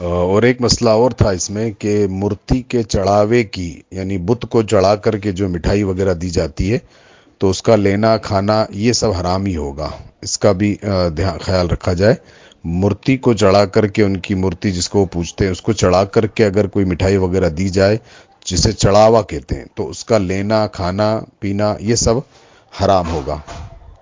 और एक मसला और था इसमें कि मूर्ति के चढ़ावे की, यानी बुत को चढ़ा करके जो मिठाई वगैरह दी जाती है तो उसका लेना, खाना, ये सब हराम ही होगा। इसका भी ध्यान, ख्याल रखा जाए। मूर्ति को चढ़ा करके, उनकी मूर्ति जिसको वो पूछते हैं, उसको चढ़ा करके अगर कोई मिठाई वगैरह दी जाए, जिसे चढ़ावा कहते हैं तो उसका लेना, खाना, पीना, ये सब हराम होगा।